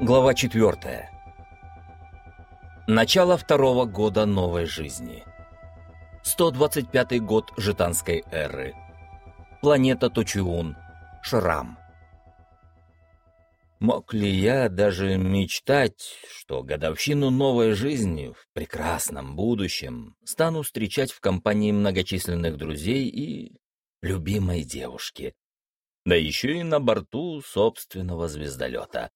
Глава 4. Начало второго года новой жизни. 125 год Житанской эры. Планета Точиун. Шрам. Мог ли я даже мечтать, что годовщину новой жизни в прекрасном будущем стану встречать в компании многочисленных друзей и любимой девушки, да еще и на борту собственного звездолета.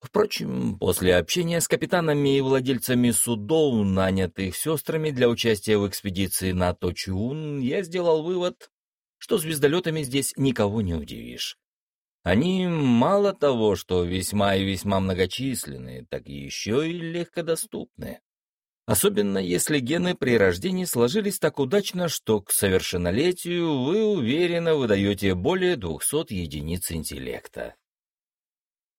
Впрочем, после общения с капитанами и владельцами судов, нанятых сестрами для участия в экспедиции на Точиун, я сделал вывод, что звездолетами здесь никого не удивишь. Они мало того, что весьма и весьма многочисленные, так еще и легкодоступны. Особенно если гены при рождении сложились так удачно, что к совершеннолетию вы уверенно выдаете более 200 единиц интеллекта.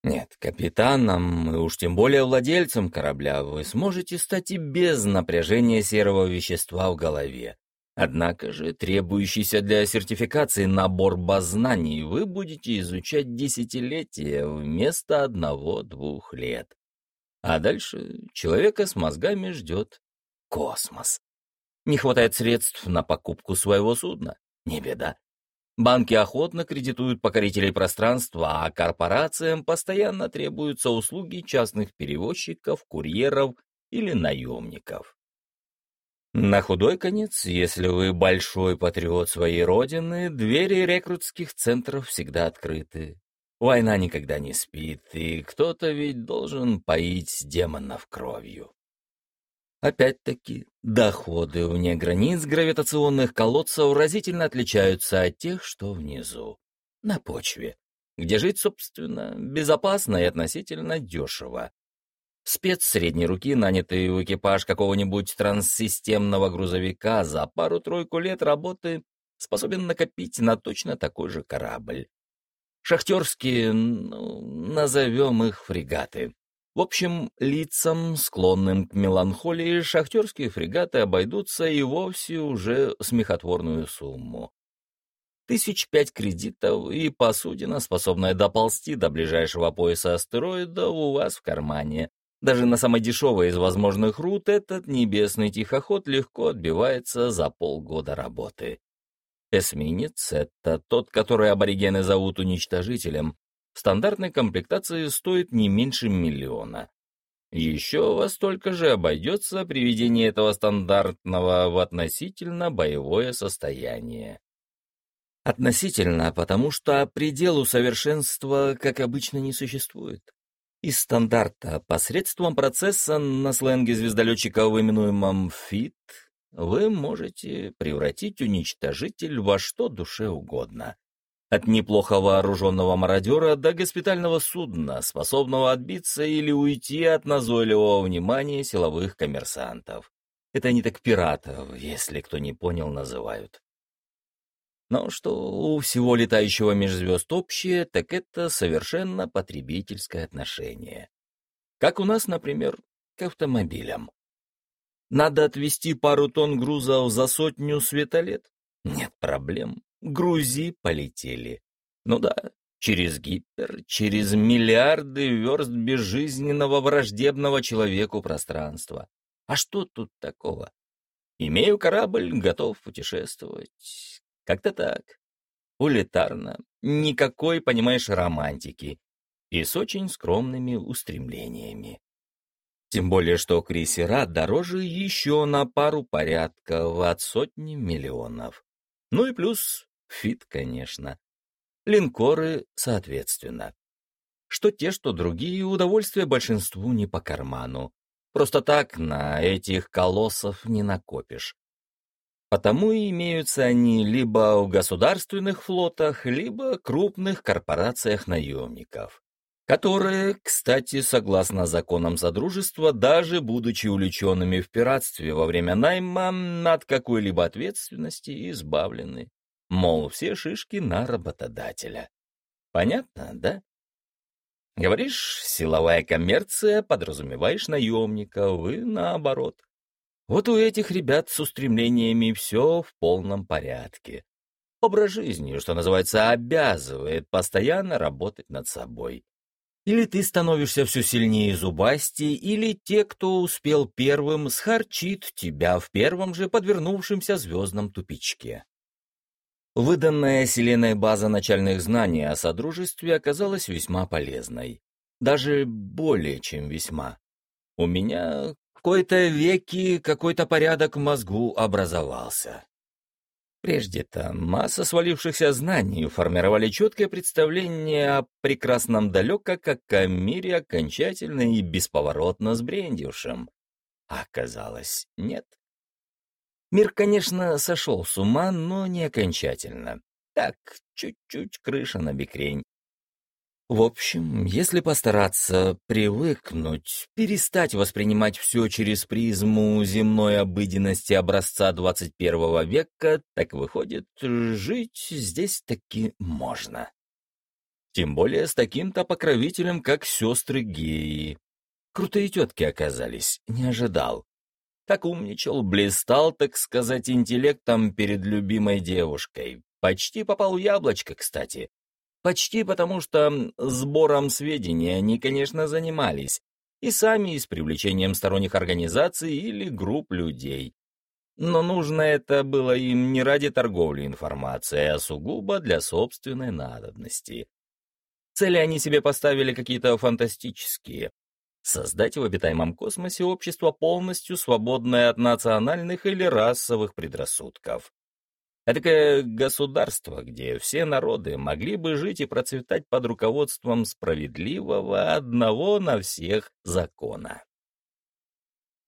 Нет, капитаном и уж тем более владельцем корабля вы сможете стать и без напряжения серого вещества в голове. Однако же требующийся для сертификации набор баз знаний вы будете изучать десятилетия вместо одного-двух лет. А дальше человека с мозгами ждет космос. Не хватает средств на покупку своего судна? Не беда. Банки охотно кредитуют покорителей пространства, а корпорациям постоянно требуются услуги частных перевозчиков, курьеров или наемников. На худой конец, если вы большой патриот своей родины, двери рекрутских центров всегда открыты. Война никогда не спит, и кто-то ведь должен поить демонов кровью. Опять-таки, доходы вне границ гравитационных колодцев разительно отличаются от тех, что внизу, на почве, где жить, собственно, безопасно и относительно дешево. Спец средней руки, нанятый в экипаж какого-нибудь транссистемного грузовика, за пару-тройку лет работы способен накопить на точно такой же корабль. Шахтерские, ну, назовем их фрегаты. В общем, лицам, склонным к меланхолии, шахтерские фрегаты обойдутся и вовсе уже смехотворную сумму. Тысяч пять кредитов и посудина, способная доползти до ближайшего пояса астероида, у вас в кармане. Даже на самой дешевой из возможных рут этот небесный тихоход легко отбивается за полгода работы. Эсминец — это тот, который аборигены зовут уничтожителем, стандартной комплектации стоит не меньше миллиона. Еще во столько же обойдется приведение этого стандартного в относительно боевое состояние. Относительно, потому что пределу совершенства, как обычно, не существует. Из стандарта посредством процесса на сленге звездолетчиков, именуемом FIT, вы можете превратить уничтожитель во что душе угодно. От неплохо вооруженного мародера до госпитального судна, способного отбиться или уйти от назойливого внимания силовых коммерсантов. Это они так пиратов, если кто не понял, называют. Но что у всего летающего межзвезд общее, так это совершенно потребительское отношение. Как у нас, например, к автомобилям. Надо отвезти пару тонн грузов за сотню светолет? Нет проблем. Грузи полетели. Ну да, через гипер, через миллиарды верст безжизненного враждебного человеку пространства. А что тут такого? Имею корабль, готов путешествовать. Как-то так. Улетарно. Никакой, понимаешь, романтики. И с очень скромными устремлениями. Тем более, что крейсера дороже еще на пару порядков от сотни миллионов. Ну и плюс Фит, конечно. Линкоры, соответственно. Что те, что другие, удовольствия большинству не по карману. Просто так на этих колоссов не накопишь. Потому и имеются они либо в государственных флотах, либо крупных корпорациях наемников, которые, кстати, согласно законам Содружества, даже будучи увлеченными в пиратстве во время найма, от какой-либо ответственности избавлены. Мол, все шишки на работодателя. Понятно, да? Говоришь, силовая коммерция, подразумеваешь наемника, вы наоборот. Вот у этих ребят с устремлениями все в полном порядке. Образ жизни, что называется, обязывает постоянно работать над собой. Или ты становишься все сильнее зубастей, или те, кто успел первым, схарчит тебя в первом же подвернувшемся звездном тупичке. Выданная Селеной база начальных знаний о Содружестве оказалась весьма полезной. Даже более чем весьма. У меня в кои-то веки какой-то порядок в мозгу образовался. Прежде-то масса свалившихся знаний формировали четкое представление о прекрасном далеко, как о мире окончательно и бесповоротно сбрендившем. А оказалось, нет. Мир, конечно, сошел с ума, но не окончательно. Так, чуть-чуть крыша на бекрень. В общем, если постараться привыкнуть, перестать воспринимать все через призму земной обыденности образца 21 века, так выходит, жить здесь таки можно. Тем более с таким-то покровителем, как сестры геи. Крутые тетки оказались, не ожидал. Так умничал, блистал, так сказать, интеллектом перед любимой девушкой. Почти попал в яблочко, кстати. Почти потому, что сбором сведений они, конечно, занимались, и сами, и с привлечением сторонних организаций или групп людей. Но нужно это было им не ради торговли информацией, а сугубо для собственной надобности. Цели они себе поставили какие-то фантастические. Создать в обитаемом космосе общество полностью свободное от национальных или расовых предрассудков. Этакое государство, где все народы могли бы жить и процветать под руководством справедливого одного на всех закона.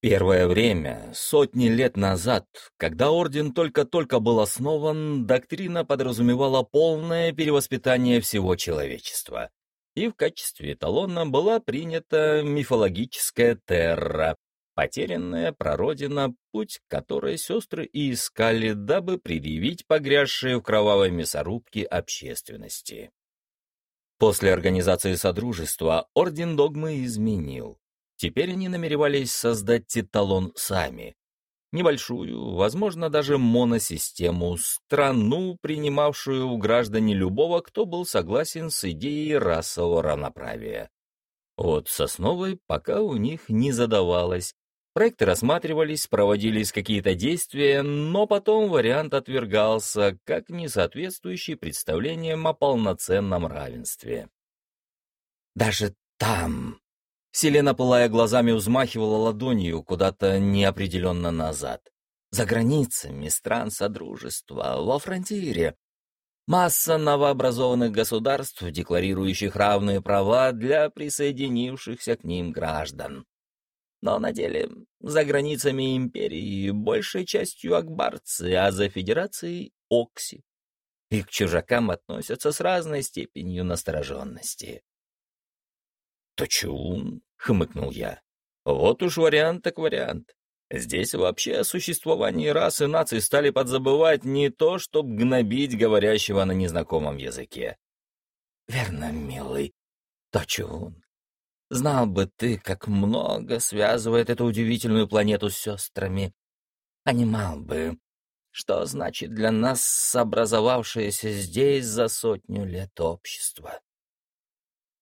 Первое время, сотни лет назад, когда орден только-только был основан, доктрина подразумевала полное перевоспитание всего человечества. И в качестве эталона была принята мифологическая терра, Потерянная прародина, путь которой сестры и искали, дабы предъявить погрязшие в кровавой мясорубке общественности. После организации Содружества Орден Догмы изменил. Теперь они намеревались создать титалон сами. Небольшую, возможно, даже моносистему, страну, принимавшую у граждане любого, кто был согласен с идеей расового равноправия. Вот с основой пока у них не задавалось, Проекты рассматривались, проводились какие-то действия, но потом вариант отвергался как не соответствующий представлениям о полноценном равенстве. Даже там... Селена, пылая глазами, взмахивала ладонью куда-то неопределенно назад. За границами стран Содружества, во фронтире. Масса новообразованных государств, декларирующих равные права для присоединившихся к ним граждан. Но на деле за границами империи большей частью акбарцы, а за федерацией — окси. И к чужакам относятся с разной степенью настороженности. «Точун», — хмыкнул я. «Вот уж вариант так вариант. Здесь вообще о существовании рас и наций стали подзабывать не то, чтобы гнобить говорящего на незнакомом языке». «Верно, милый, Точун. Знал бы ты, как много связывает эту удивительную планету с сестрами. Понимал бы, что значит для нас образовавшееся здесь за сотню лет общество.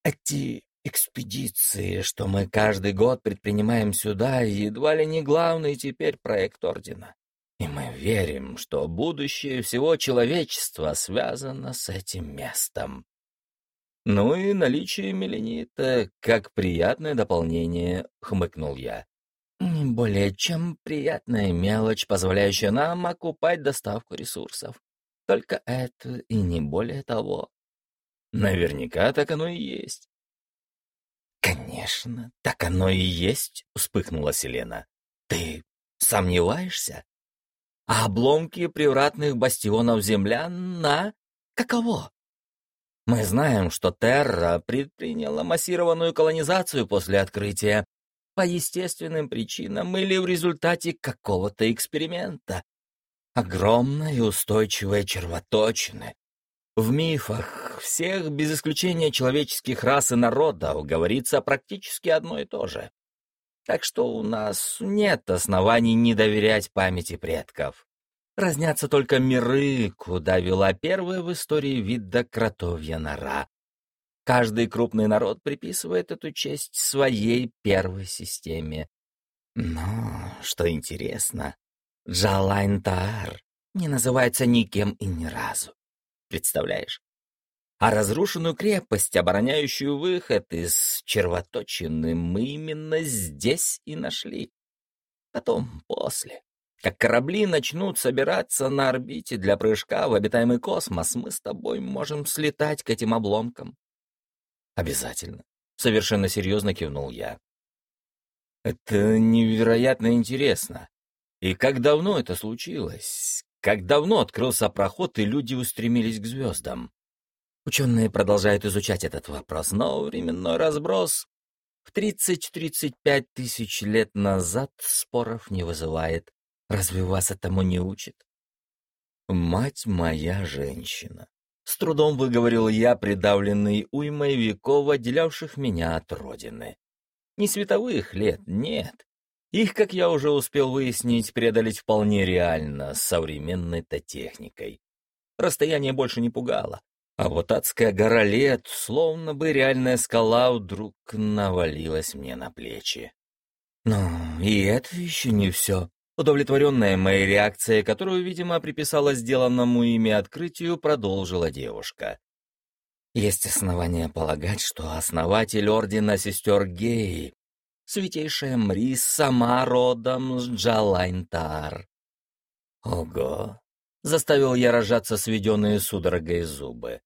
Эти экспедиции, что мы каждый год предпринимаем сюда, едва ли не главный теперь проект Ордена. И мы верим, что будущее всего человечества связано с этим местом. Ну и наличие меленита, как приятное дополнение, хмыкнул я. Более чем приятная мелочь, позволяющая нам окупать доставку ресурсов. Только это и не более того. Наверняка так оно и есть. «Конечно, так оно и есть», — вспыхнула Селена. «Ты сомневаешься? А обломки привратных бастионов землян на каково? Мы знаем, что Терра предприняла массированную колонизацию после открытия по естественным причинам или в результате какого-то эксперимента. Огромная и устойчивая червоточина. В мифах всех, без исключения человеческих рас и народов, говорится практически одно и то же. Так что у нас нет оснований не доверять памяти предков. Разнятся только миры, куда вела первая в истории вида кротовья нора. Каждый крупный народ приписывает эту честь своей первой системе. Но, что интересно, Джалайн-Таар не называется никем и ни разу. Представляешь? А разрушенную крепость, обороняющую выход из червоточины, мы именно здесь и нашли. Потом, после, как корабли начнут собираться на орбите для прыжка в обитаемый космос, мы с тобой можем слетать к этим обломкам. Обязательно. Совершенно серьезно кивнул я. Это невероятно интересно. И как давно это случилось? Как давно открылся проход, и люди устремились к звездам? Ученые продолжают изучать этот вопрос, но временной разброс в 30-35 тысяч лет назад споров не вызывает. Разве вас этому не учат? Мать моя женщина. С трудом выговорил я, придавленный уймой веков, отделявших меня от родины. Не световых лет, нет. Их, как я уже успел выяснить, преодолеть вполне реально, с современной-то техникой. Расстояние больше не пугало. А вот адская гора лет, словно бы реальная скала, вдруг навалилась мне на плечи. Но и это еще не все. Удовлетворенная моей реакцией, которую, видимо, приписала сделанному ими открытию, продолжила девушка. Есть основания полагать, что основатель Ордена Сестер Геи, святейшая Мрис, сама родом с Джалайнтар. Ого! Заставил я рожаться сведенные судорогой зубы.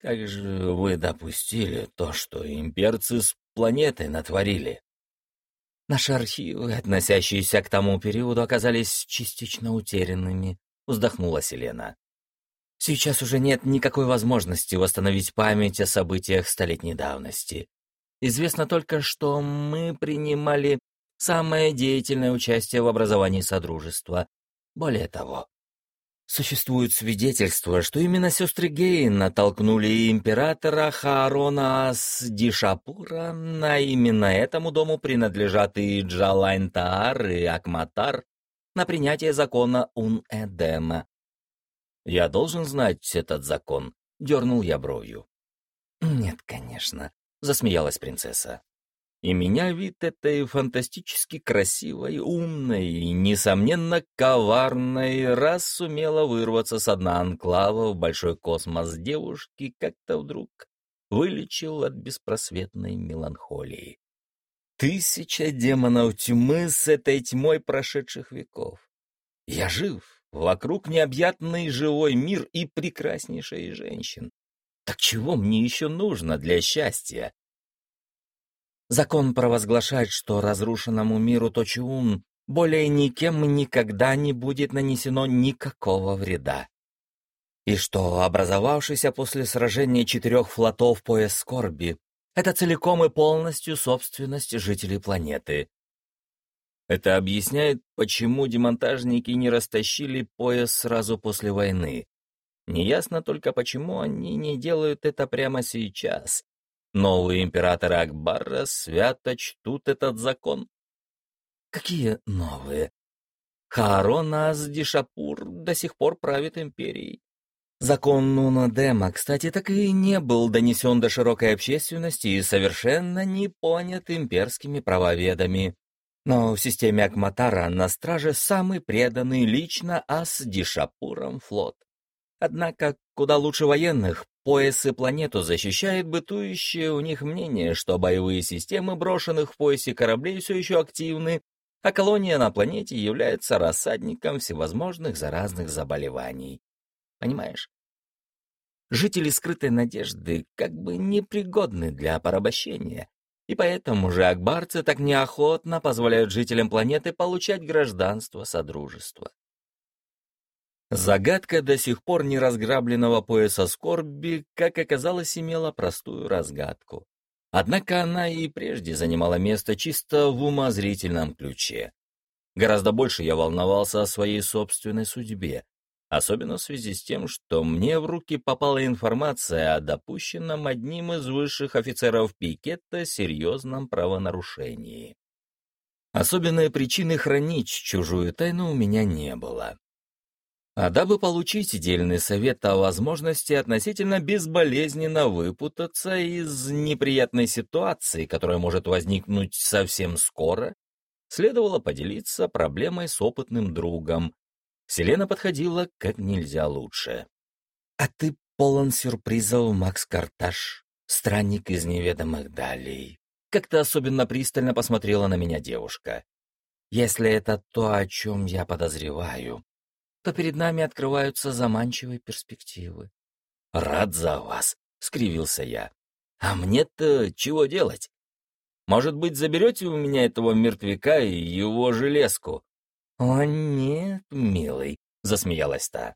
Как же вы допустили то, что имперцы с планетой натворили? Наши архивы, относящиеся к тому периоду, оказались частично утерянными, вздохнула Селена. Сейчас уже нет никакой возможности восстановить память о событиях столетней давности. Известно только, что мы принимали самое деятельное участие в образовании Содружества. Более того, Существуют свидетельства, что именно сестры Гейн натолкнули императора Хаарона Ас Дишапура, на именно этому дому принадлежат и Джалайн Таар и Акматар, на принятие закона Ун-Эдема. «Я должен знать этот закон», — дернул я бровью. «Нет, конечно», — засмеялась принцесса. И меня вид этой фантастически красивой, умной и, несомненно, коварной, раз сумела вырваться с дна анклава в большой космос девушки, как-то вдруг вылечил от беспросветной меланхолии. Тысяча демонов тьмы с этой тьмой прошедших веков. Я жив, вокруг необъятный живой мир и прекраснейшая женщин. Так чего мне еще нужно для счастья? Закон провозглашает, что разрушенному миру Точиун более никем никогда не будет нанесено никакого вреда. И что образовавшийся после сражения четырех флотов пояс скорби — это целиком и полностью собственность жителей планеты. Это объясняет, почему демонтажники не растащили пояс сразу после войны. Неясно только, почему они не делают это прямо сейчас, Новые императоры Акбара свято чтут этот закон. Какие новые? Хаарон Аздишапур до сих пор правит империей. Закон Нунадема, кстати, так и не был донесен до широкой общественности и совершенно не понят имперскими правоведами. Но в системе Акматара на страже самый преданный лично Ас-Дишапуром флот. Однако куда лучше военных пояс и планету защищает бытующее у них мнение, что боевые системы брошенных в поясе кораблей все еще активны, а колония на планете является рассадником всевозможных заразных заболеваний. Понимаешь? Жители скрытой надежды как бы непригодны для порабощения, и поэтому же акбарцы так неохотно позволяют жителям планеты получать гражданство Содружества. Загадка до сих пор неразграбленного пояса скорби, как оказалось, имела простую разгадку. Однако она и прежде занимала место чисто в умозрительном ключе. Гораздо больше я волновался о своей собственной судьбе, особенно в связи с тем, что мне в руки попала информация о допущенном одним из высших офицеров пикета серьезном правонарушении. Особенной причины хранить чужую тайну у меня не было. А дабы получить дельный совет о возможности относительно безболезненно выпутаться из неприятной ситуации, которая может возникнуть совсем скоро, следовало поделиться проблемой с опытным другом. Селена подходила как нельзя лучше. «А ты полон сюрпризов, Макс Карташ, странник из неведомых далей». Как-то особенно пристально посмотрела на меня девушка. «Если это то, о чем я подозреваю, то перед нами открываются заманчивые перспективы. «Рад за вас», — скривился я. «А мне-то чего делать? Может быть, заберете у меня этого мертвяка и его железку?» «О, нет, милый», — засмеялась та.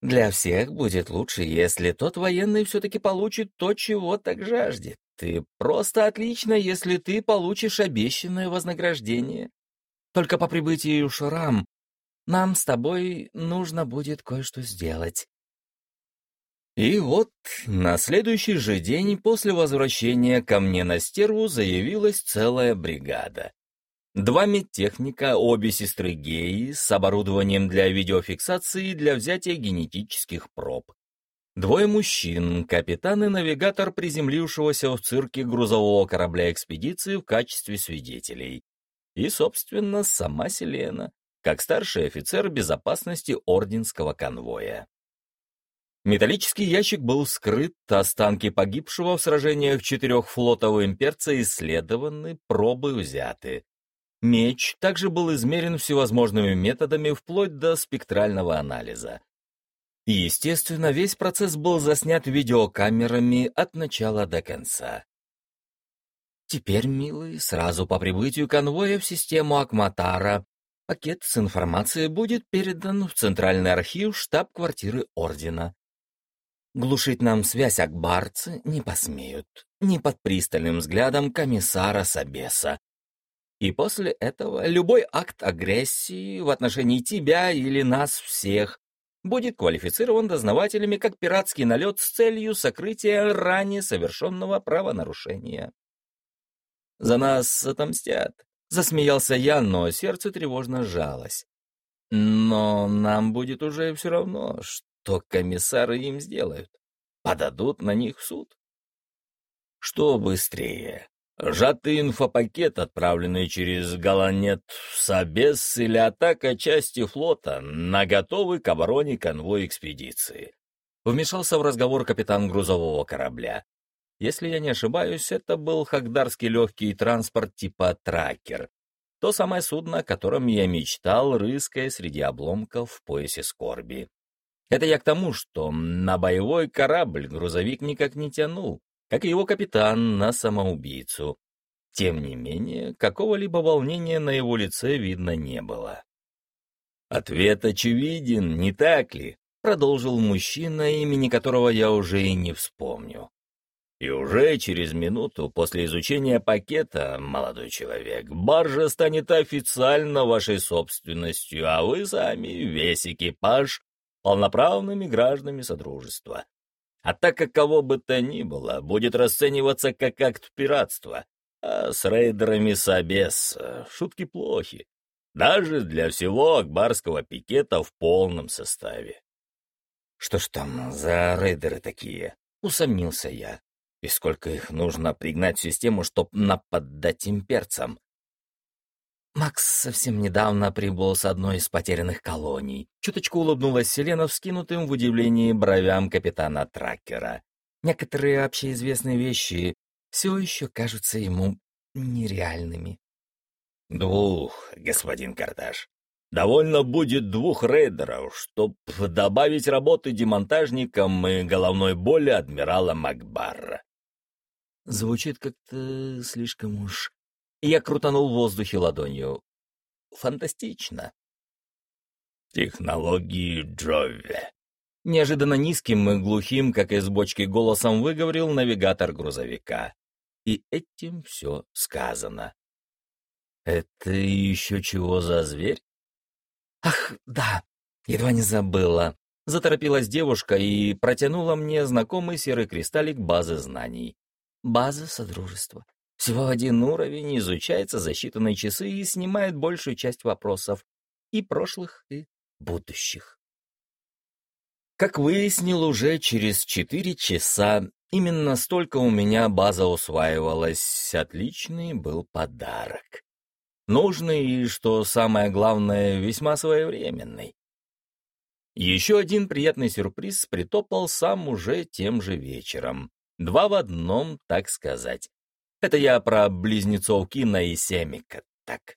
«Для всех будет лучше, если тот военный все-таки получит то, чего так жаждет. Ты просто отлично, если ты получишь обещанное вознаграждение. Только по прибытии в Шрам нам с тобой нужно будет кое-что сделать». И вот на следующий же день после возвращения ко мне на стерву заявилась целая бригада. Два медтехника, обе сестры геи, с оборудованием для видеофиксации и для взятия генетических проб. Двое мужчин, капитан и навигатор приземлившегося в цирке грузового корабля экспедиции в качестве свидетелей. И, собственно, сама Селена, как старший офицер безопасности орденского конвоя. Металлический ящик был вскрыт, останки погибшего в сражениях четырех флотов имперца исследованы, пробы взяты. Меч также был измерен всевозможными методами вплоть до спектрального анализа. естественно, весь процесс был заснят видеокамерами от начала до конца. Теперь, милый, сразу по прибытию конвоя в систему Акматара Пакет с информацией будет передан в Центральный архив штаб-квартиры Ордена. Глушить нам связь акбарцы не посмеют, ни под пристальным взглядом комиссара Сабеса. И после этого любой акт агрессии в отношении тебя или нас всех будет квалифицирован дознавателями как пиратский налет с целью сокрытия ранее совершенного правонарушения. За нас отомстят, Засмеялся я, но сердце тревожно сжалось. Но нам будет уже все равно, что комиссары им сделают. Подадут на них в суд. Что быстрее? Сжатый инфопакет, отправленный через Галанет в Собес или атака части флота на готовый к обороне конвой экспедиции. Вмешался в разговор капитан грузового корабля. Если я не ошибаюсь, это был хагдарский легкий транспорт типа «Тракер». То самое судно, о котором я мечтал, рыская среди обломков в поясе скорби. Это я к тому, что на боевой корабль грузовик никак не тянул, как и его капитан на самоубийцу. Тем не менее, какого-либо волнения на его лице видно не было. «Ответ очевиден, не так ли?» — продолжил мужчина, имени которого я уже и не вспомню. И уже через минуту после изучения пакета, молодой человек, баржа станет официально вашей собственностью, а вы сами, весь экипаж, полноправными гражданами Содружества. А так как кого бы то ни было, будет расцениваться как акт пиратства, а с рейдерами Собес шутки плохи. Даже для всего акбарского пикета в полном составе. Что ж там за рейдеры такие? Усомнился я. И сколько их нужно пригнать в систему, чтоб нападать имперцам? Макс совсем недавно прибыл с одной из потерянных колоний. Чуточку улыбнулась Селена вскинутым в удивлении бровям капитана Тракера. Некоторые общеизвестные вещи все еще кажутся ему нереальными. «Двух, господин Карташ. Довольно будет двух рейдеров, чтоб добавить работы демонтажникам и головной боли адмирала Макбарра. Звучит как-то слишком уж... Я крутанул в воздухе ладонью. Фантастично. Технологии Джови. Неожиданно низким и глухим, как из бочки голосом, выговорил навигатор грузовика. И этим все сказано. Это еще чего за зверь? Ах, да, едва не забыла. Заторопилась девушка и протянула мне знакомый серый кристаллик базы знаний. База Содружества. Всего один уровень изучается за считанные часы и снимает большую часть вопросов и прошлых, и будущих. Как выяснил уже через четыре часа, именно столько у меня база усваивалась. Отличный был подарок. Нужный и, что самое главное, весьма своевременный. Еще один приятный сюрприз притопал сам уже тем же вечером. Два в одном, так сказать. Это я про близнецов Кина и Семика, так.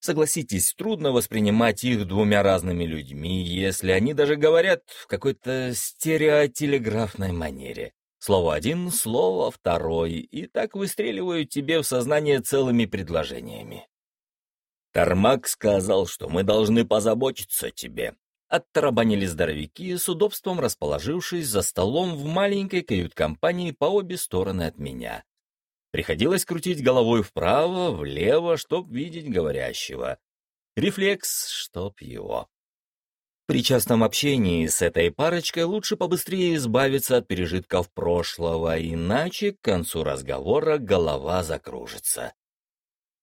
Согласитесь, трудно воспринимать их двумя разными людьми, если они даже говорят в какой-то стереотелеграфной манере. Слово один, слово второй, и так выстреливают тебе в сознание целыми предложениями. Тармак сказал, что мы должны позаботиться о тебе. Оттарабанили здоровяки, с удобством расположившись за столом в маленькой кают-компании по обе стороны от меня. Приходилось крутить головой вправо, влево, чтоб видеть говорящего. Рефлекс, чтоб его. При частом общении с этой парочкой лучше побыстрее избавиться от пережитков прошлого, иначе к концу разговора голова закружится.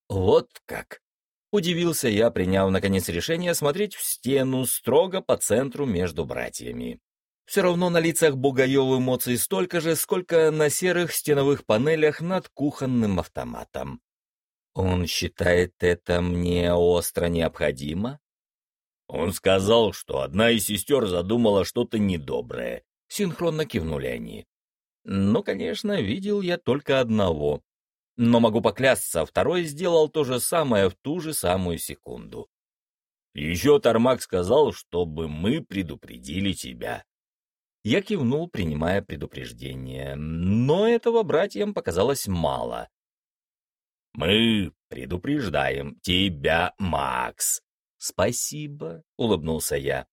Вот как. Удивился я, приняв наконец решение смотреть в стену строго по центру между братьями. Все равно на лицах Бугаева эмоций столько же, сколько на серых стеновых панелях над кухонным автоматом. Он считает это мне остро необходимо? Он сказал, что одна из сестер задумала что-то недоброе. Синхронно кивнули они. Ну, конечно, видел я только одного. Но могу поклясться, второй сделал то же самое в ту же самую секунду. Еще Тармак сказал, чтобы мы предупредили тебя. Я кивнул, принимая предупреждение, но этого братьям показалось мало. «Мы предупреждаем тебя, Макс!» «Спасибо», — улыбнулся я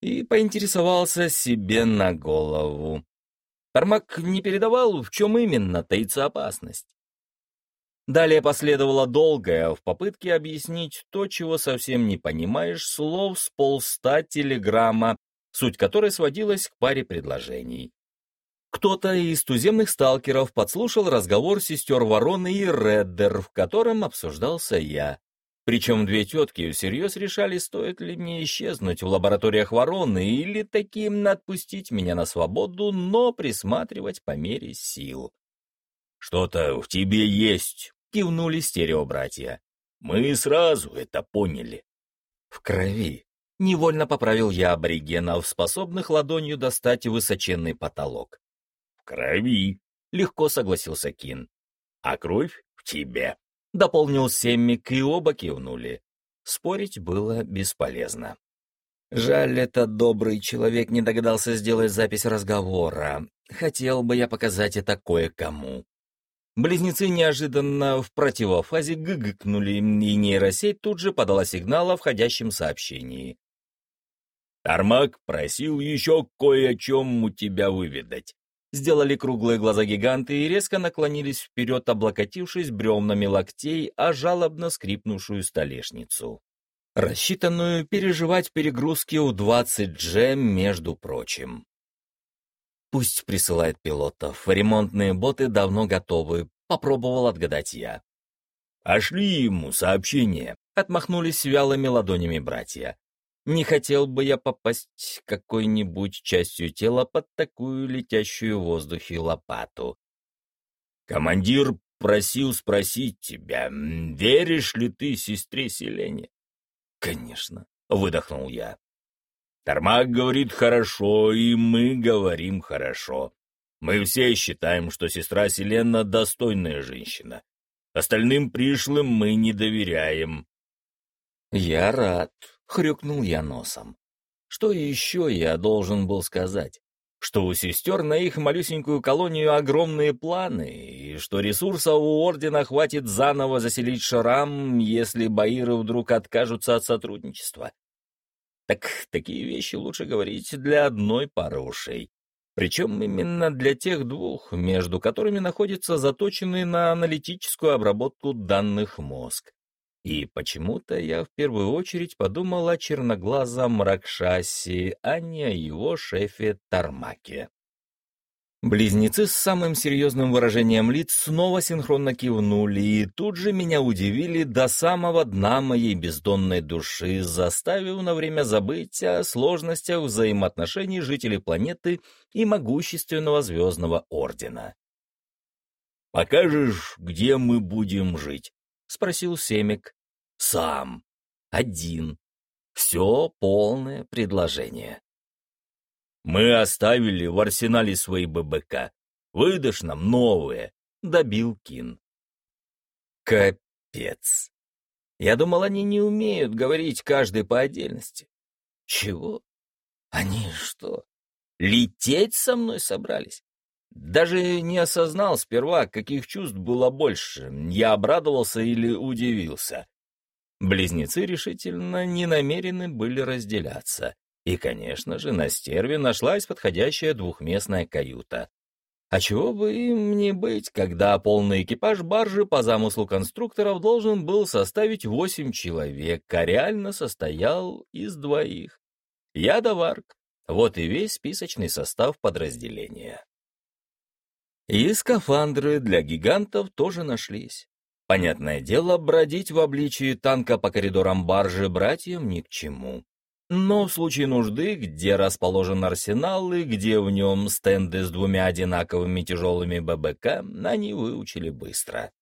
и поинтересовался себе на голову. Тармак не передавал, в чем именно таится опасность. Далее последовало долгое в попытке объяснить то, чего совсем не понимаешь, слов с полста телеграмма суть которой сводилась к паре предложений. Кто-то из туземных сталкеров подслушал разговор сестер Вороны и Реддер, в котором обсуждался я. Причем две тетки всерьез решали, стоит ли мне исчезнуть в лабораториях Вороны или таким отпустить меня на свободу, но присматривать по мере сил. «Что-то в тебе есть», — кивнули стереобратья. «Мы сразу это поняли». «В крови», Невольно поправил я аборигенов, способных ладонью достать высоченный потолок. «В крови», — легко согласился Кин. «А кровь в тебе», — дополнил Семмик, и оба кивнули. Спорить было бесполезно. Жаль, этот добрый человек не догадался сделать запись разговора. Хотел бы я показать это кое-кому. Близнецы неожиданно в противофазе гыгыкнули, и нейросеть тут же подала сигнал о входящем сообщении. Тармак просил еще кое о чем у тебя выведать. Сделали круглые глаза гиганты и резко наклонились вперед, облокотившись бревнами локтей, а жалобно скрипнувшую столешницу. Рассчитанную переживать перегрузки у 20G, между прочим. Пусть присылает пилотов, ремонтные боты давно готовы, попробовал отгадать я. «Пошли ему сообщение», — отмахнулись вялыми ладонями братья. Не хотел бы я попасть какой-нибудь частью тела под такую летящую в воздухе лопату. Командир просил спросить тебя, веришь ли ты сестре Селене? Конечно, выдохнул я. Тормак говорит хорошо, и мы говорим хорошо. Мы все считаем, что сестра Селена достойная женщина. Остальным пришлым мы не доверяем. Я рад, Хрюкнул я носом. Что еще я должен был сказать? Что у сестер на их малюсенькую колонию огромные планы, и что ресурса у Ордена хватит заново заселить Шрам, если Баиры вдруг откажутся от сотрудничества. Так такие вещи лучше говорить для одной пары ушей. Причем именно для тех двух, между которыми находится заточенный на аналитическую обработку данных мозг. И почему-то я в первую очередь подумал о черноглазом Ракшасе, а не о его шефе Тармаке. Близнецы с самым серьезным выражением лиц снова синхронно кивнули, и тут же меня удивили до самого дна моей бездонной души, заставив на время забыть о сложностях взаимоотношений жителей планеты и могущественного звездного ордена. «Покажешь, где мы будем жить?» — спросил Семик. «Сам. Один. Все полное предложение». Мы оставили в арсенале свои ББК. Выдашь нам новые, — добил Кин. Капец. Я думал, они не умеют говорить каждый по отдельности. Чего? Они что, лететь со мной собрались? Даже не осознал сперва, каких чувств было больше. Я обрадовался или удивился. Близнецы решительно не намерены были разделяться. И, конечно же, на стерве нашлась подходящая двухместная каюта. А чего бы им не быть, когда полный экипаж баржи по замыслу конструкторов должен был составить восемь человек, а реально состоял из двоих. Я Даварк. Вот и весь списочный состав подразделения. И скафандры для гигантов тоже нашлись. Понятное дело, бродить в обличии танка по коридорам баржи братьям ни к чему. Но в случае нужды, где расположен арсенал и где в нем стенды с двумя одинаковыми тяжелыми ББК, они выучили быстро.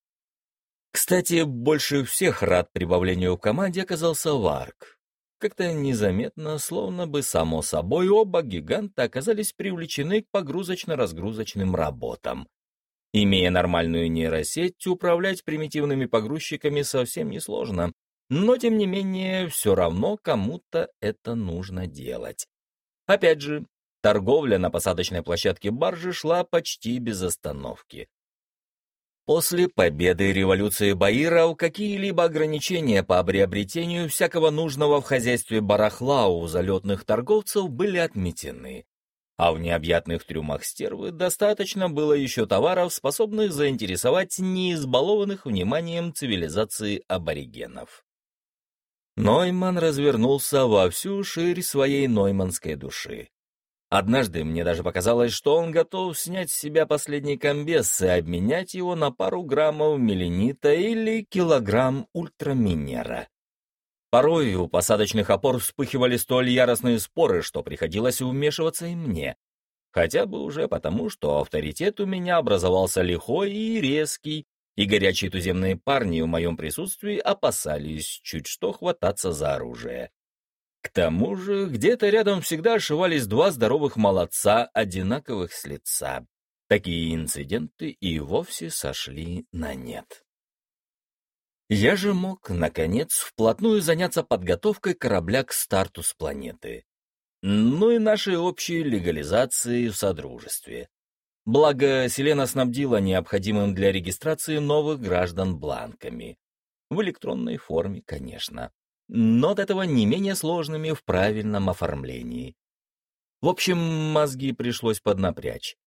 Кстати, больше всех рад прибавлению в команде оказался Варк. Как-то незаметно, словно бы само собой, оба гиганта оказались привлечены к погрузочно-разгрузочным работам. Имея нормальную нейросеть, управлять примитивными погрузчиками совсем несложно, но, тем не менее, все равно кому-то это нужно делать. Опять же, торговля на посадочной площадке баржи шла почти без остановки. После победы революции Баиров какие-либо ограничения по приобретению всякого нужного в хозяйстве барахла у залетных торговцев были отметены, а в необъятных трюмах стервы достаточно было еще товаров, способных заинтересовать неизбалованных вниманием цивилизации аборигенов. Нойман развернулся во всю ширь своей нойманской души. Однажды мне даже показалось, что он готов снять с себя последний комбез и обменять его на пару граммов меленита или килограмм ультраминера. Порой у посадочных опор вспыхивали столь яростные споры, что приходилось вмешиваться и мне. Хотя бы уже потому, что авторитет у меня образовался лихой и резкий, и горячие туземные парни в моем присутствии опасались чуть что хвататься за оружие. К тому же где-то рядом всегда ошивались два здоровых молодца, одинаковых с лица. Такие инциденты и вовсе сошли на нет. Я же мог, наконец, вплотную заняться подготовкой корабля к старту с планеты. Ну и нашей общей легализации в Содружестве. Благо, Селена снабдила необходимым для регистрации новых граждан бланками. В электронной форме, конечно. Но от этого не менее сложными в правильном оформлении. В общем, мозги пришлось поднапрячь.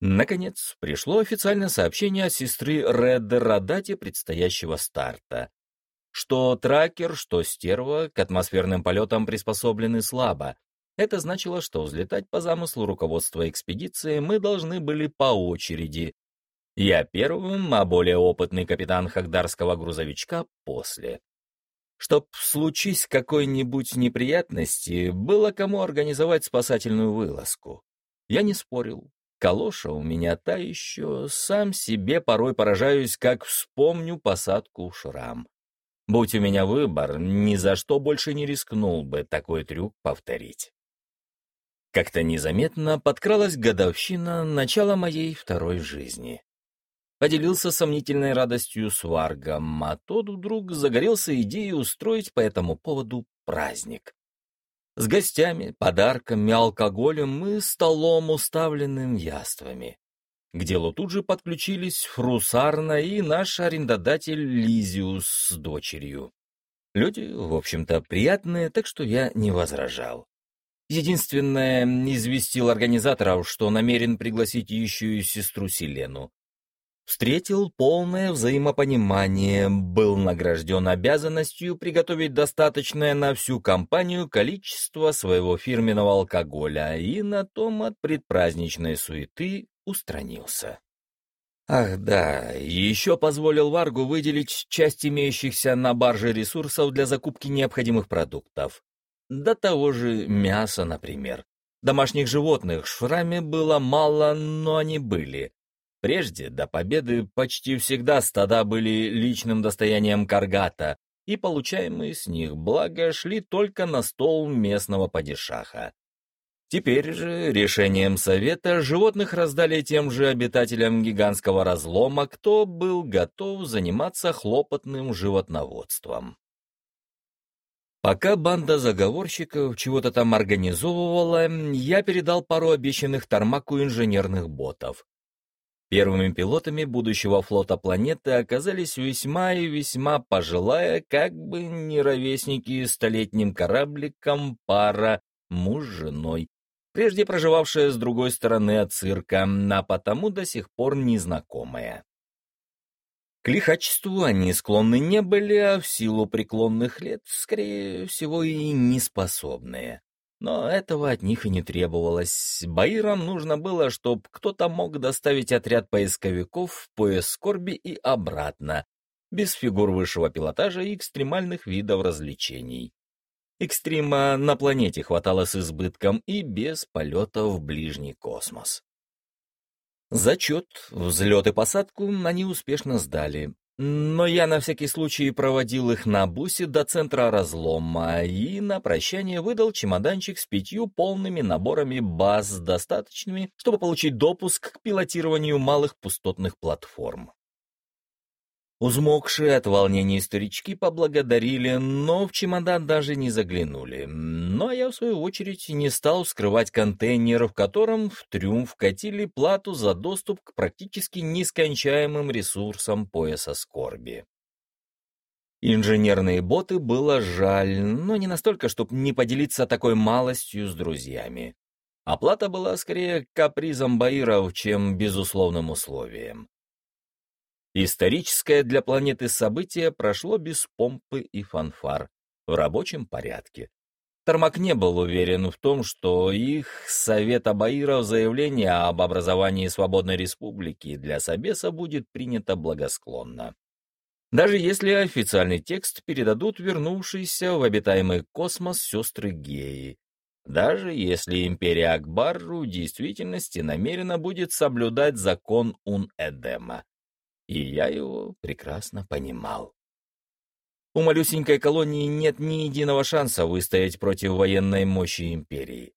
Наконец, пришло официальное сообщение от сестры Реддер о дате предстоящего старта. Что тракер, что стерва к атмосферным полетам приспособлены слабо, это значило, что взлетать по замыслу руководства экспедиции мы должны были по очереди. Я первым, а более опытный капитан хагдарского грузовичка после. Чтоб случись какой-нибудь неприятности, было кому организовать спасательную вылазку. Я не спорил. Калоша у меня та еще, сам себе порой поражаюсь, как вспомню посадку в шрам. Будь у меня выбор, ни за что больше не рискнул бы такой трюк повторить. Как-то незаметно подкралась годовщина начала моей второй жизни. Поделился сомнительной радостью с Варгом, а тот вдруг загорелся идеей устроить по этому поводу праздник. С гостями, подарками, алкоголем и столом, уставленным яствами. К делу тут же подключились Фрусарна и наш арендодатель Лизиус с дочерью. Люди, в общем-то, приятные, так что я не возражал. Единственное, известил организаторов, что намерен пригласить еще и сестру Селену. встретил полное взаимопонимание, был награжден обязанностью приготовить достаточное на всю компанию количество своего фирменного алкоголя и на том от предпраздничной суеты устранился. Ах да, еще позволил Варгу выделить часть имеющихся на барже ресурсов для закупки необходимых продуктов. До того же мяса, например. Домашних животных в Шраме было мало, но они были. Прежде, до победы, почти всегда стада были личным достоянием Каргата, и получаемые с них блага шли только на стол местного падишаха. Теперь же решением совета животных раздали тем же обитателям гигантского разлома, кто был готов заниматься хлопотным животноводством. Пока банда заговорщиков чего-то там организовывала, я передал пару обещанных Тармаку инженерных ботов. Первыми пилотами будущего флота планеты оказались весьма и весьма пожилая, как бы не ровесники столетним корабликом пара муж с женой, прежде проживавшая с другой стороны от цирка, а потому до сих пор незнакомая. К лихачеству они склонны не были, а в силу преклонных лет, скорее всего, и не способные. Но этого от них и не требовалось. Баирам нужно было, чтобы кто-то мог доставить отряд поисковиков в пояс скорби и обратно, без фигур высшего пилотажа и экстремальных видов развлечений. Экстрима на планете хватало с избытком и без полета в ближний космос. Зачет, взлет и посадку они успешно сдали, но я на всякий случай проводил их на бусе до центра разлома и на прощание выдал чемоданчик с пятью полными наборами баз, достаточными, чтобы получить допуск к пилотированию малых пустотных платформ. Узмокшие от волнения старички поблагодарили, но в чемодан даже не заглянули. Но я, в свою очередь, не стал вскрывать контейнер, в котором в трюмф катили плату за доступ к практически нескончаемым ресурсам пояса скорби. Инженерные боты было жаль, но не настолько, чтобы не поделиться такой малостью с друзьями. Оплата была скорее капризом Баиров, чем безусловным условием. Историческое для планеты событие прошло без помпы и фанфар, в рабочем порядке. Тормак не был уверен в том, что их Совет Абаиров заявление об образовании свободной республики для Собеса будет принято благосклонно. Даже если официальный текст передадут вернувшиеся в обитаемый космос сестры Геи, даже если империя Акбару в действительности намерена будет соблюдать закон Ун-Эдема и я его прекрасно понимал. У малюсенькой колонии нет ни единого шанса выстоять против военной мощи империи.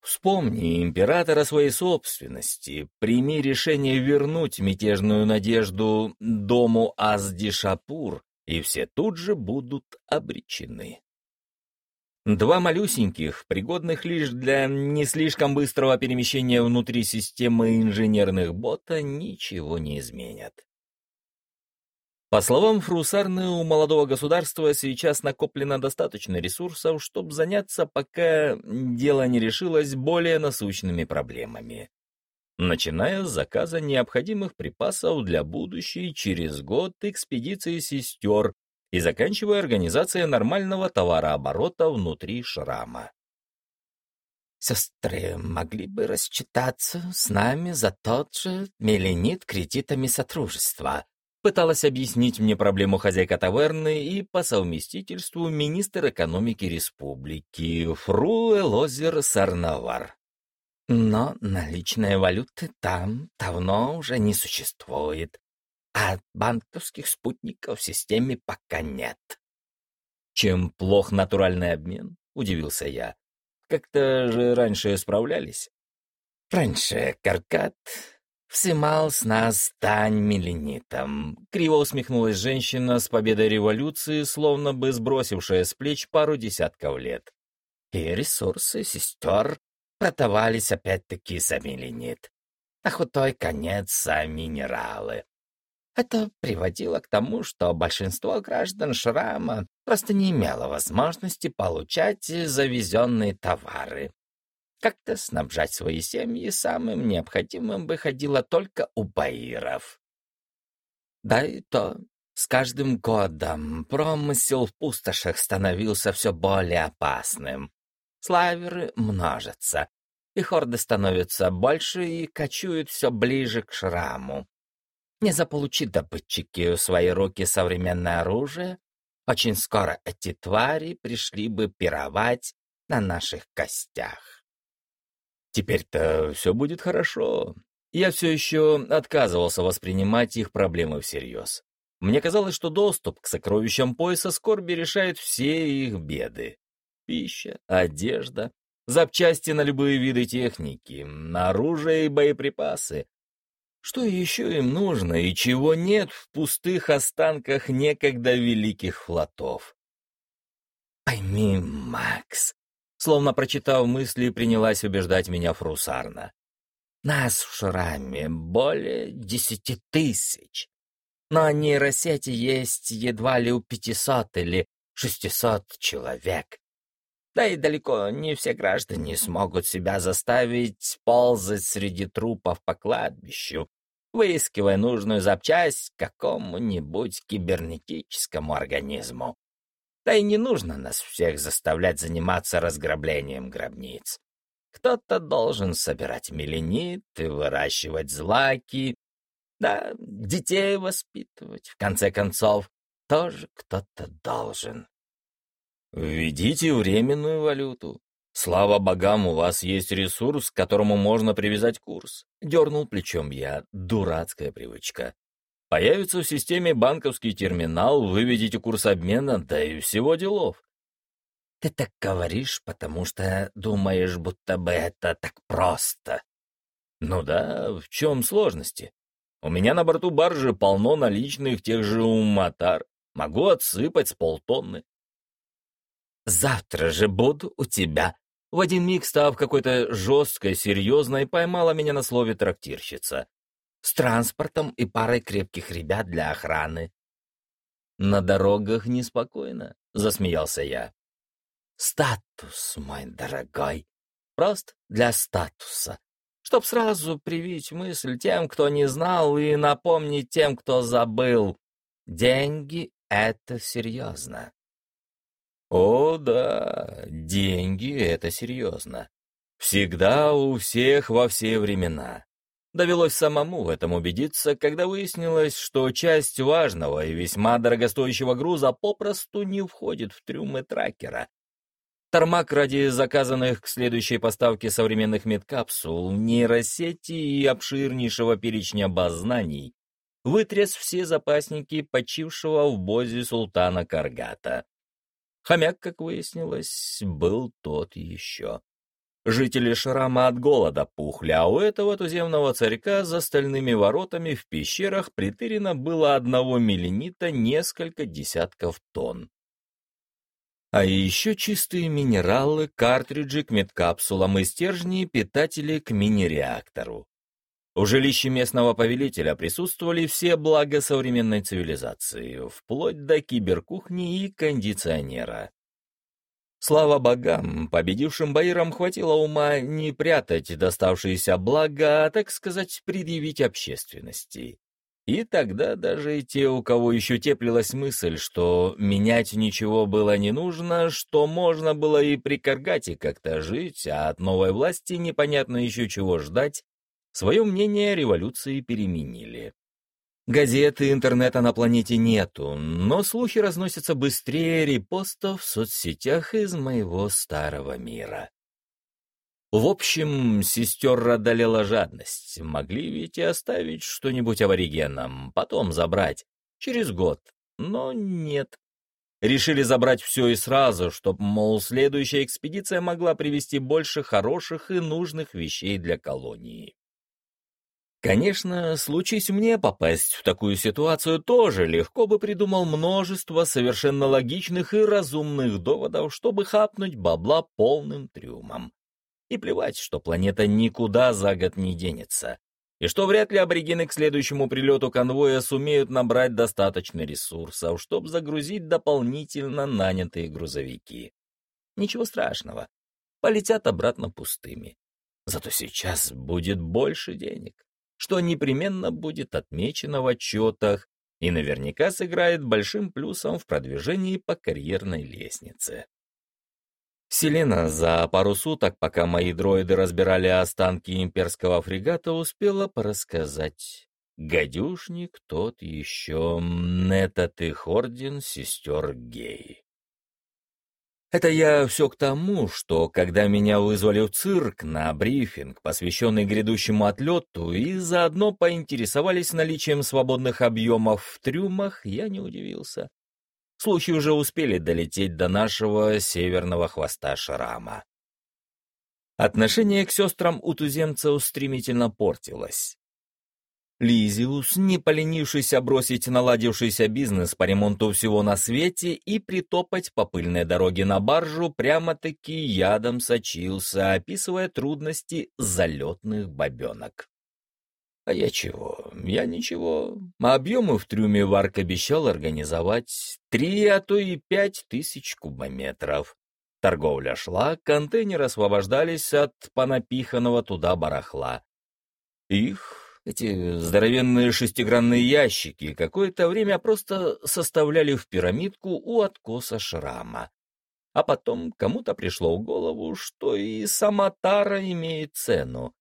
Вспомни императора своей собственности, прими решение вернуть мятежную надежду дому Азди-Шапур, и все тут же будут обречены. Два малюсеньких, пригодных лишь для не слишком быстрого перемещения внутри системы инженерных бота, ничего не изменят. По словам Фрусарны, у молодого государства сейчас накоплено достаточно ресурсов, чтобы заняться, пока дело не решилось, более насущными проблемами. Начиная с заказа необходимых припасов для будущей через год экспедиции сестер и заканчивая организацией нормального товарооборота внутри шрама. Сестры могли бы рассчитаться с нами за тот же меленит кредитами сотрудничества, пыталась объяснить мне проблему хозяйка таверны и по совместительству министр экономики республики Фру Элозер Сарнавар. Но наличной валюты там давно уже не существует, а банковских спутников в системе пока нет. Чем плох натуральный обмен? Удивился я. Как-то же раньше справлялись. Раньше Каркат «Всымал с нас стань меленитом», — криво усмехнулась женщина с победой революции, словно бы сбросившая с плеч пару десятков лет. И ресурсы сестер продавались опять-таки за меленит. На худой конец за минералы. Это приводило к тому, что большинство граждан Шрама просто не имело возможности получать завезенные товары. Как-то снабжать свои семьи самым необходимым выходило только у баиров. Да и то, с каждым годом промысел в пустошах становился все более опасным. Славеры множатся, и хорды становятся больше и кочуют все ближе к шраму. Не заполучить добытчики в свои руки современное оружие, очень скоро эти твари пришли бы пировать на наших костях. Теперь-то все будет хорошо. Я все еще отказывался воспринимать их проблемы всерьез. Мне казалось, что доступ к сокровищам пояса скорби решает все их беды. Пища, одежда, запчасти на любые виды техники, оружие и боеприпасы. Что еще им нужно и чего нет в пустых останках некогда великих флотов? «Пойми, Макс», словно прочитав мысли, принялась убеждать меня Фрусарна. «Нас в Шраме более десяти тысяч, но нейросети есть едва ли у пятисот или шестисот человек. Да и далеко не все граждане смогут себя заставить ползать среди трупов по кладбищу, выискивая нужную запчасть какому-нибудь кибернетическому организму. Да и не нужно нас всех заставлять заниматься разграблением гробниц. Кто-то должен собирать меленит и выращивать злаки, да, детей воспитывать, в конце концов, тоже кто-то должен. Введите временную валюту. Слава богам, у вас есть ресурс, к которому можно привязать курс. Дернул плечом я. Дурацкая привычка. Появится в системе банковский терминал, выведите курс обмена, да и всего делов. Ты так говоришь, потому что думаешь, будто бы это так просто. Ну да, в чем сложности? У меня на борту баржи полно наличных тех же уматар. Могу отсыпать с полтонны. Завтра же буду у тебя. В один миг, став какой-то жесткой, серьезной, поймала меня на слове трактирщица. С транспортом и парой крепких ребят для охраны. На дорогах неспокойно, засмеялся я. Статус, мой дорогой. Просто для статуса. Чтоб сразу привить мысль тем, кто не знал, и напомнить тем, кто забыл. Деньги — это серьезно. О, да, деньги — это серьезно. Всегда у всех во все времена. Довелось самому в этом убедиться, когда выяснилось, что часть важного и весьма дорогостоящего груза попросту не входит в трюмы тракера. Тормак ради заказанных к следующей поставке современных медкапсул, нейросети и обширнейшего перечня баз знаний вытряс все запасники почившего в бозе султана Каргата. Хомяк, как выяснилось, был тот еще. Жители Шрама от голода пухли, а у этого туземного царька за стальными воротами в пещерах притырено было одного милленита несколько десятков тонн. А еще чистые минералы, картриджи к медкапсулам и стержни питатели к мини-реактору. В жилище местного повелителя присутствовали все блага современной цивилизации, вплоть до киберкухни и кондиционера. Слава богам, победившим Баирам хватило ума не прятать доставшиеся блага, а, так сказать, предъявить общественности. И тогда даже те, у кого еще теплилась мысль, что менять ничего было не нужно, что можно было и при Каргате как-то жить, а от новой власти непонятно еще чего ждать, Свое мнение революции переменили. Газеты, интернета на планете нету, но слухи разносятся быстрее репостов в соцсетях из моего старого мира. В общем, сестер одолела жадность. Могли ведь и оставить что-нибудь аборигенам, потом забрать, через год. Но нет. Решили забрать все и сразу, чтоб, мол, следующая экспедиция могла привезти больше хороших и нужных вещей для колонии. Конечно, случись мне попасть в такую ситуацию, тоже легко бы придумал множество совершенно логичных и разумных доводов, чтобы хапнуть бабла полным трюмом. И плевать, что планета никуда за год не денется, и что вряд ли аборигены к следующему прилету конвоя сумеют набрать достаточно ресурсов, чтобы загрузить дополнительно нанятые грузовики. Ничего страшного, полетят обратно пустыми. Зато сейчас будет больше денег что непременно будет отмечено в отчетах и наверняка сыграет большим плюсом в продвижении по карьерной лестнице. Селена за пару суток, пока мои дроиды разбирали останки имперского фрегата, успела порассказать. Гадюшник тот еще, этот их орден сестер гей. Это я все к тому, что когда меня вызвали в цирк на брифинг, посвященный грядущему отлету, и заодно поинтересовались наличием свободных объемов в трюмах, я не удивился. Слухи уже успели долететь до нашего северного хвоста шрама. Отношение к сестрам у туземцев стремительно портилось. Лизиус, не поленившись бросить наладившийся бизнес по ремонту всего на свете и притопать по пыльной дороге на баржу, прямо-таки ядом сочился, описывая трудности залетных бабенок. А я чего? Я ничего. Объемы в трюме Варк обещал организовать три, а то и пять тысяч кубометров. Торговля шла, контейнеры освобождались от понапиханного туда барахла. Их, эти здоровенные шестигранные ящики, какое-то время просто составляли в пирамидку у откоса шрама. А потом кому-то пришло в голову, что и сама тара имеет цену.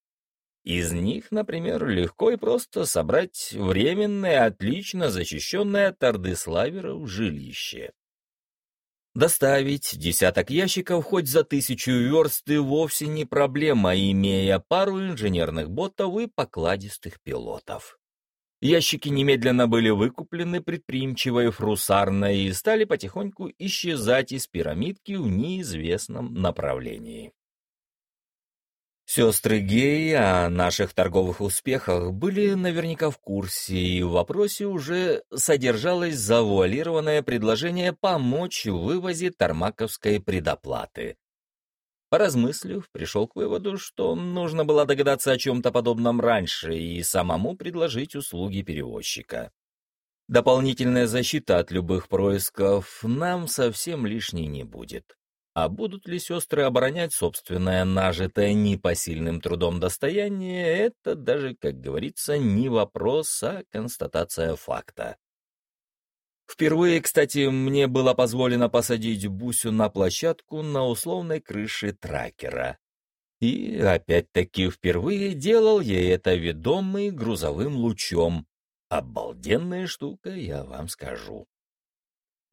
Из них, например, легко и просто собрать временное, отлично защищенное от ордыславеров жилище. Доставить десяток ящиков хоть за тысячу верст и вовсе не проблема, имея пару инженерных ботов и покладистых пилотов. Ящики немедленно были выкуплены предприимчивой фрусарной и стали потихоньку исчезать из пирамидки в неизвестном направлении. Сестры Гей о наших торговых успехах были наверняка в курсе, и в вопросе уже содержалось завуалированное предложение помочь в вывозе тармаковской предоплаты. Поразмыслив, пришел к выводу, что нужно было догадаться о чем-то подобном раньше и самому предложить услуги перевозчика. Дополнительная защита от любых происков нам совсем лишней не будет. А будут ли сестры оборонять собственное нажитое непосильным трудом достояние, это даже, как говорится, не вопрос, а констатация факта. Впервые, кстати, мне было позволено посадить Бусю на площадку на условной крыше тракера. И, опять-таки, впервые делал я это ведомый грузовым лучом. Обалденная штука, я вам скажу.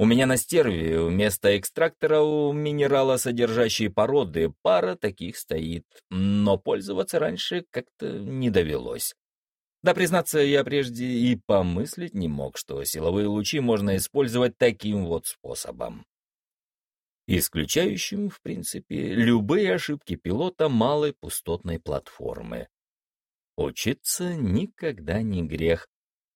У меня на стерве вместо экстрактора у минерала содержащей породы пара таких стоит, но пользоваться раньше как-то не довелось. Да, признаться, я прежде и помыслить не мог, что силовые лучи можно использовать таким вот способом. Исключающим, в принципе, любые ошибки пилота малой пустотной платформы. Учиться никогда не грех,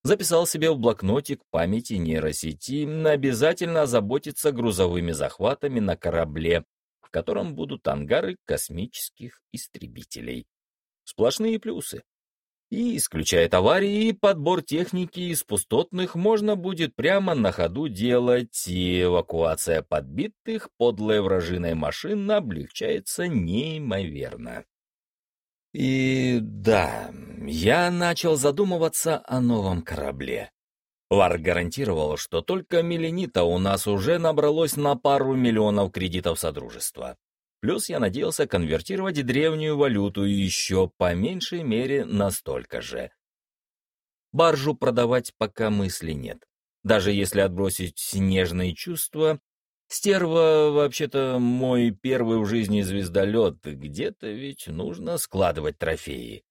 записал себе в блокнотик памяти нейросети обязательно озаботиться грузовыми захватами на корабле, в котором будут ангары космических истребителей. Сплошные плюсы. И исключает аварии, подбор техники из пустотных можно будет прямо на ходу делать, и эвакуация подбитых подлой вражиной машин облегчается неимоверно. И да, я начал задумываться о новом корабле. Лар гарантировал, что только меленита у нас уже набралось на пару миллионов кредитов Содружества. Плюс я надеялся конвертировать древнюю валюту еще по меньшей мере настолько же. Баржу продавать пока мысли нет. Даже если отбросить нежные чувства, Стерва, вообще-то, мой первый в жизни звездолет. Где-то ведь нужно складывать трофеи.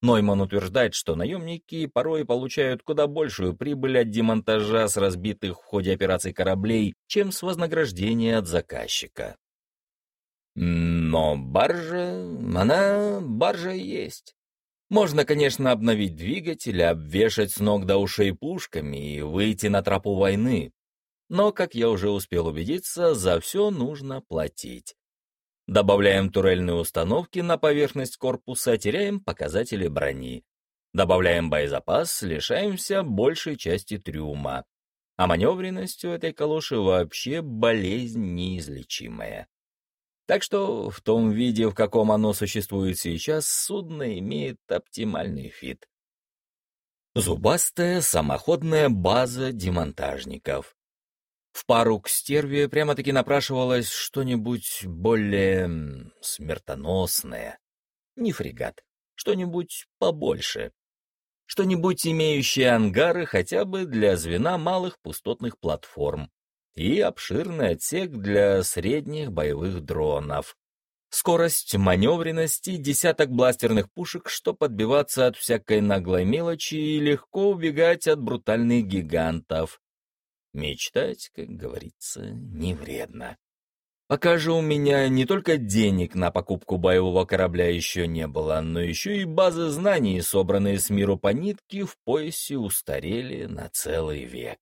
Нойман утверждает, что наемники порой получают куда большую прибыль от демонтажа с разбитых в ходе операций кораблей, чем с вознаграждения от заказчика. Но баржа, она баржа есть. Можно, конечно, обновить двигатель, обвешать с ног до ушей пушками и выйти на тропу войны, но, как я уже успел убедиться, за все нужно платить. Добавляем турельные установки на поверхность корпуса, теряем показатели брони. Добавляем боезапас, лишаемся большей части трюма. А маневренность у этой калоши вообще болезнь неизлечимая. Так что в том виде, в каком оно существует сейчас, судно имеет оптимальный фит. Зубастая самоходная база демонтажников. В пару к стерве прямо-таки напрашивалось что-нибудь более смертоносное. Не фрегат, что-нибудь побольше. Что-нибудь имеющее ангары хотя бы для звена малых пустотных платформ и обширный отсек для средних боевых дронов. Скорость, маневренность и десяток бластерных пушек, что подбиваться от всякой наглой мелочи и легко убегать от брутальных гигантов. Мечтать, как говорится, не вредно. Пока же у меня не только денег на покупку боевого корабля еще не было, но еще и базы знаний, собранные с миру по нитке, в поясе устарели на целый век.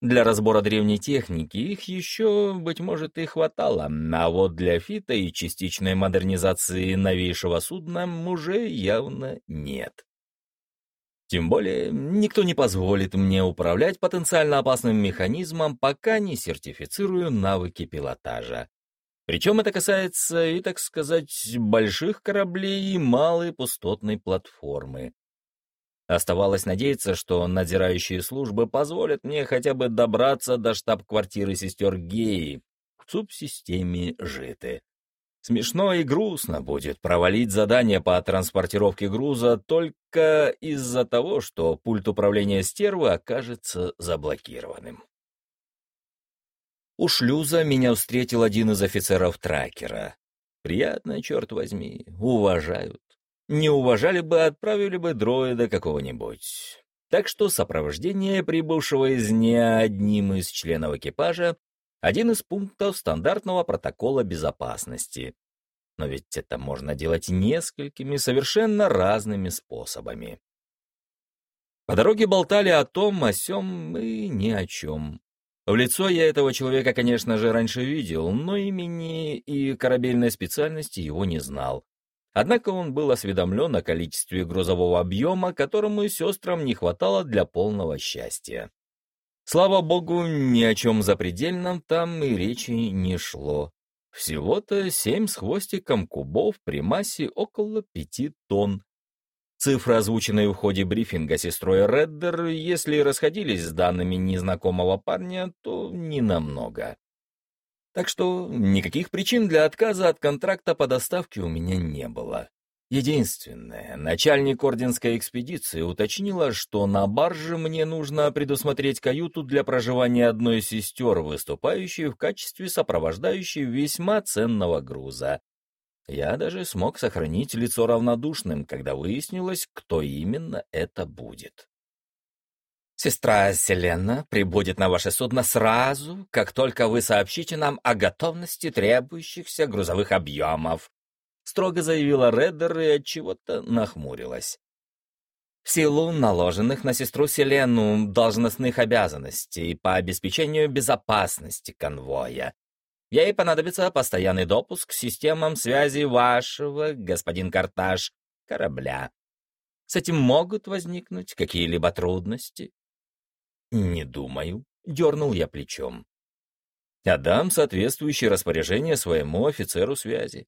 Для разбора древней техники их еще, быть может, и хватало, а вот для фита и частичной модернизации новейшего судна уже явно нет. Тем более, никто не позволит мне управлять потенциально опасным механизмом, пока не сертифицирую навыки пилотажа. Причем это касается и, так сказать, больших кораблей и малой пустотной платформы. Оставалось надеяться, что надзирающие службы позволят мне хотя бы добраться до штаб-квартиры сестер Геи в субсистеме Житы. Смешно и грустно будет провалить задание по транспортировке груза только из-за того, что пульт управления стервы окажется заблокированным. У шлюза меня встретил один из офицеров тракера. Приятно, черт возьми, уважают. Не уважали бы, отправили бы дроида какого-нибудь. Так что сопровождение прибывшего из не одним из членов экипажа — один из пунктов стандартного протокола безопасности. Но ведь это можно делать несколькими совершенно разными способами. По дороге болтали о том, о сём и ни о чем. В лицо я этого человека, конечно же, раньше видел, но имени и корабельной специальности его не знал. Однако он был осведомлен о количестве грузового объема, которому сестрам не хватало для полного счастья. Слава богу, ни о чем запредельном там и речи не шло. Всего-то семь с хвостиком кубов при массе около пяти тонн. Цифры, озвученные в ходе брифинга сестрой Реддер, если расходились с данными незнакомого парня, то не намного. Так что никаких причин для отказа от контракта по доставке у меня не было. Единственное, начальник орденской экспедиции уточнила, что на барже мне нужно предусмотреть каюту для проживания одной из сестер, выступающей в качестве сопровождающей весьма ценного груза. Я даже смог сохранить лицо равнодушным, когда выяснилось, кто именно это будет. Сестра Селена прибудет на ваше судно сразу, как только вы сообщите нам о готовности требующихся грузовых объемов», — строго заявила Реддер и от чего-то нахмурилась. В силу наложенных на сестру Селену должностных обязанностей по обеспечению безопасности конвоя, ей понадобится постоянный допуск к системам связи вашего, господин Карташ, корабля. С этим могут возникнуть какие-либо трудности. «Не думаю», — дернул я плечом. «Отдам соответствующее распоряжение своему офицеру связи».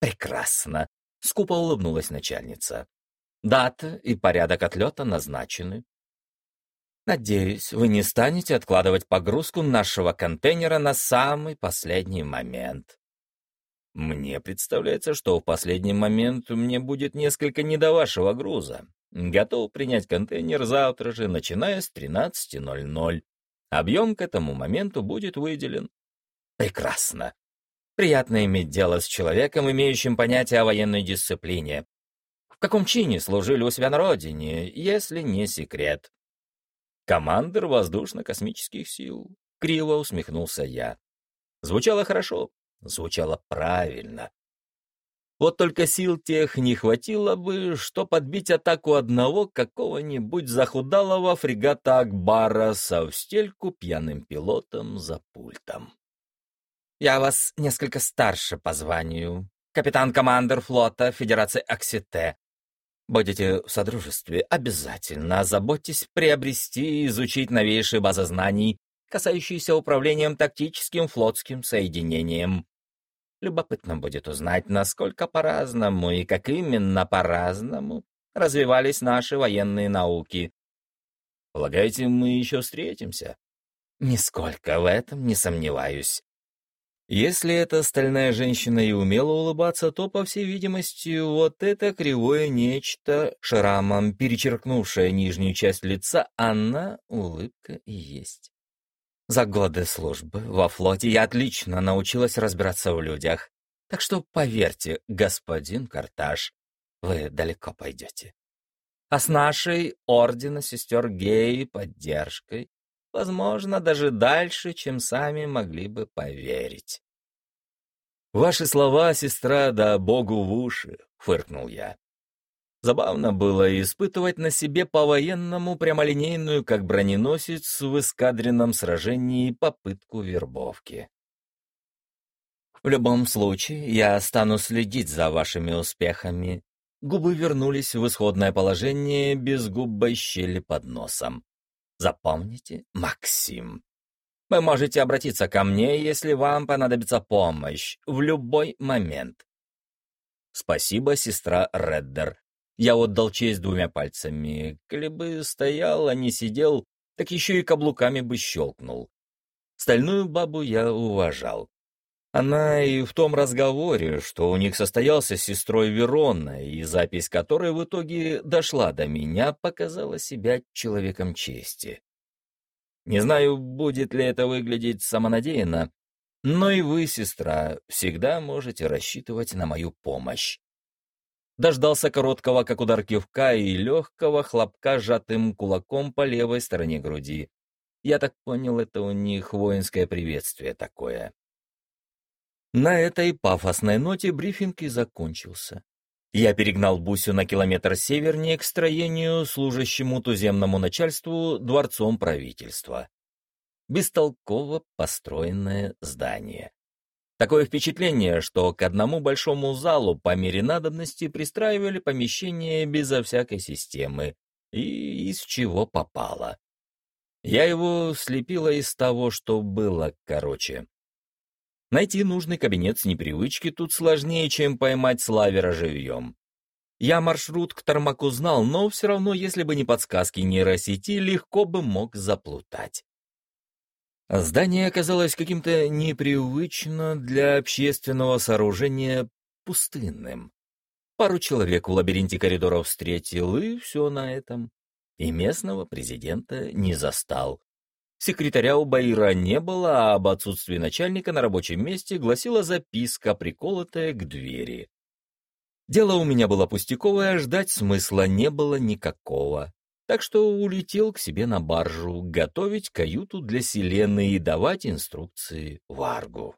«Прекрасно», — скупо улыбнулась начальница. «Дата и порядок отлета назначены. Надеюсь, вы не станете откладывать погрузку нашего контейнера на самый последний момент. Мне представляется, что в последний момент мне будет несколько не до вашего груза. Готов принять контейнер завтра же, начиная с 13.00. Объем к этому моменту будет выделен. Прекрасно. Приятно иметь дело с человеком, имеющим понятие о военной дисциплине. В каком чине служили у себя на родине, если не секрет? Командир воздушно-космических сил. Криво усмехнулся я. Звучало хорошо, звучало правильно. Вот только сил тех не хватило бы, что подбить атаку одного какого-нибудь захудалого фрегата Акбара со встельку пьяным пилотом за пультом. «Я вас несколько старше по званию. Капитан-командир флота Федерации Оксите. Будете в Содружестве, обязательно озаботьтесь приобрести и изучить новейшие базы знаний, касающиеся управлением тактическим флотским соединением. Любопытно будет узнать, насколько по-разному и как именно по-разному развивались наши военные науки, Полагаете, мы еще встретимся? Нисколько в этом не сомневаюсь. Если эта стальная женщина и умела улыбаться, то, по всей видимости, вот это кривое нечто, шрамом перечеркнувшее нижнюю часть лица, она улыбка и есть. За годы службы во флоте я отлично научилась разбираться в людях. Так что поверьте, господин Карташ, вы далеко пойдете. А с нашей ордена сестер Гей поддержкой возможно, даже дальше, чем сами могли бы поверить. «Ваши слова, сестра, да богу в уши!» — фыркнул я. Забавно было испытывать на себе по-военному прямолинейную, как броненосец в эскадренном сражении, попытку вербовки. «В любом случае, я стану следить за вашими успехами». Губы вернулись в исходное положение без губой щели под носом. Запомните, Максим. Вы можете обратиться ко мне, если вам понадобится помощь, в любой момент. Спасибо, сестра Реддер. Я отдал честь двумя пальцами. Коли бы стоял, а не сидел, так еще и каблуками бы щелкнул. Стальную бабу я уважал. Она и в том разговоре, что у них состоялся с сестрой Верона, и запись которой в итоге дошла до меня, показала себя человеком чести. Не знаю, будет ли это выглядеть самонадеянно, но и вы, сестра, всегда можете рассчитывать на мою помощь. Дождался короткого, как удар кивка, и легкого хлопка сжатым кулаком по левой стороне груди. Я так понял, это у них воинское приветствие такое. На этой пафосной ноте брифинг и закончился. Я перегнал Бусю на километр севернее к строению, служащему туземному начальству дворцом правительства. Бестолково построенное здание. Такое впечатление, что к одному большому залу по мере надобности пристраивали помещение безо всякой системы, и из чего попало. Я его слепила из того, что было, короче. Найти нужный кабинет с непривычки тут сложнее, чем поймать славера живьем. Я маршрут к Тормаку знал, но все равно, если бы не подсказки нейросети, легко бы мог заплутать. Здание оказалось каким-то непривычно для общественного сооружения пустынным. Пару человек в лабиринте коридоров встретил, и все на этом. И местного президента не застал. Секретаря у Баира не было, а об отсутствии начальника на рабочем месте гласила записка, приколотая к двери. Дело у меня было пустяковое, ждать смысла не было никакого. Так что улетел к себе на баржу, готовить каюту для Селены и давать инструкции Варгу.